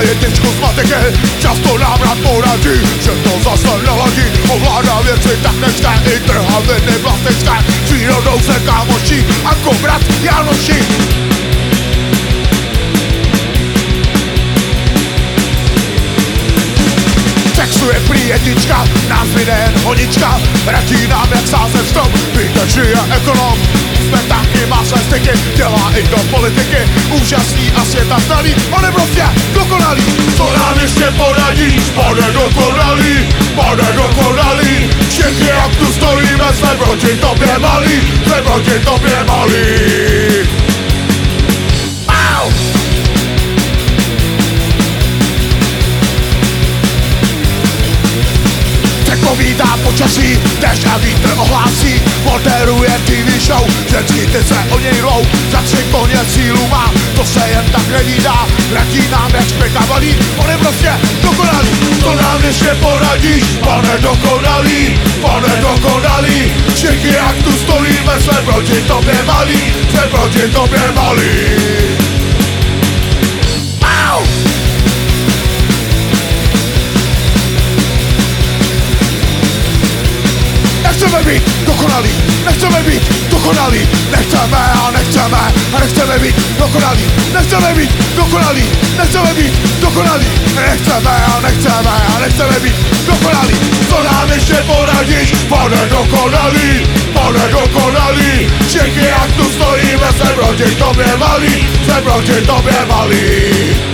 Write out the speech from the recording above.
jedničku zmateky Často nám rád poradí, že to zase neladí. Ovládá věci nečte i trhaviny vlastické Přírodou se kámoší jako brat Janoši. Sexu je prý jednička, nás jen honička Radí nám jak sázet strom, víte, že je ekonom styky, dělá i do politiky. Úžasný a světa znalý, on je prostě dokonalý. Co nám ještě poradíš, pane dokonalý, pane dokonalý. Všichni jak tu stojíme, jsme proti tobě malí, jsme proti tobě malí. Au! Předpovídá počasí, dešť a vítr ohlásí Moderuje TV show, ty se o něj lou Za tři koně sílu má, to se jen tak nevídá. Radí nám jak špeka valí, on je prostě dokonalý. To nám ještě poradíš, pane dokonalý, pane dokonalý. Všichni jak tu stojíme, jsme proti tobě malí, jsme proti tobě malí být dokonalí, nechceme být dokonalí, nechceme a nechceme a nechceme být dokonalí, nechceme být dokonalí, nechceme být dokonalí, nechceme a nechceme a nechceme být dokonalí. Co nám ještě poradíš, pane dokonalý, pane dokonalý, všichni jak tu stojíme, jsme proti tobě malí, jsme proti tobě malí.